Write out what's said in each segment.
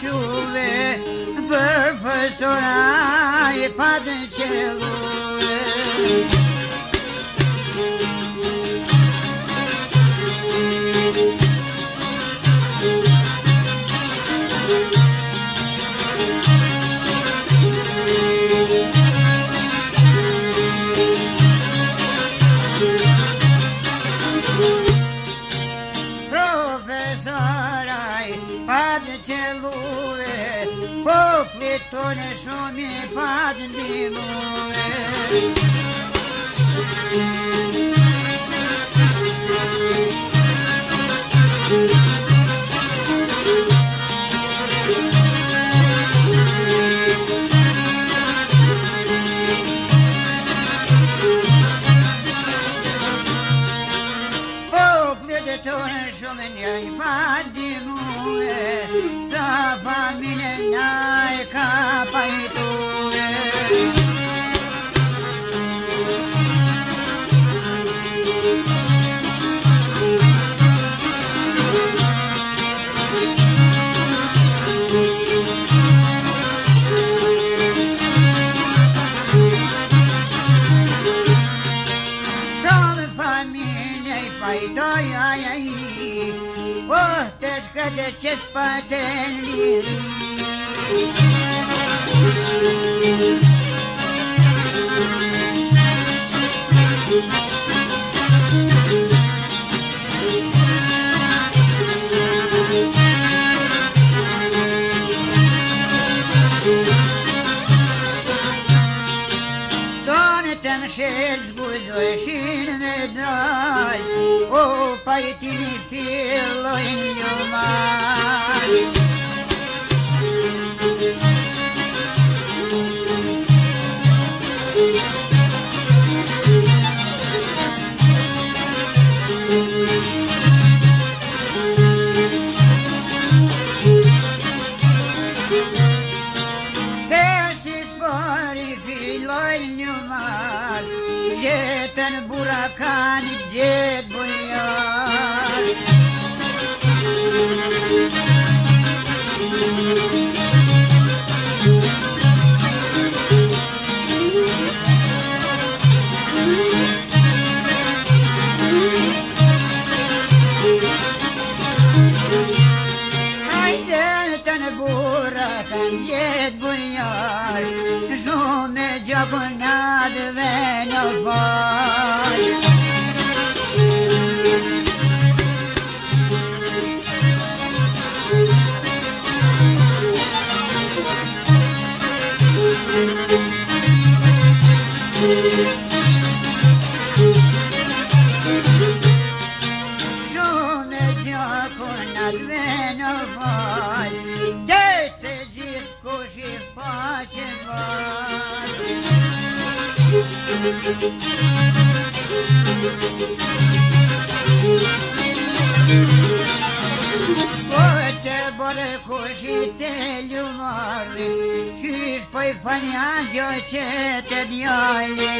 come ciuve, per făsura e padre padë qëllue, po fritone shumë i padë ndimue. Te scade ce spatelli Doamne, te înșeli zbuzoi și ne dai O, Haydi bir oyun yılmaz buracan jet buian Jume jagunad venovai Oce bore kushiteliu mori, Qysh po i panja gjo që të djali.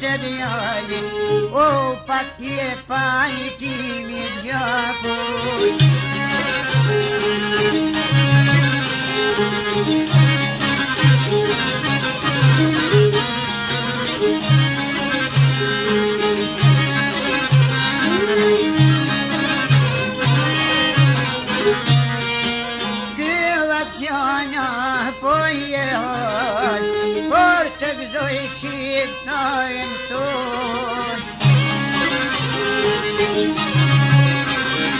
te viole Opa, oh, que é pai de midiocos Música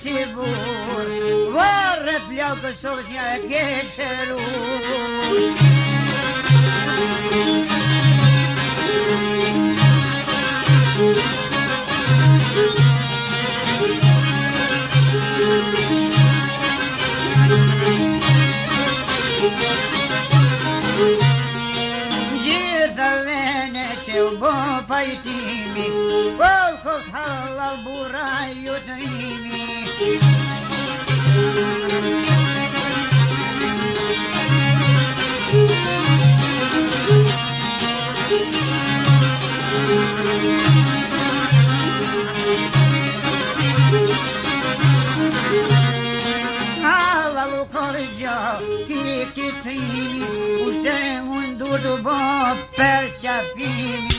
și bun Vară pleacă soția cheșerul بو پایتیمی او خود حلال برای یتریمی Git git yeni, uçtan hundur bab, perçapini.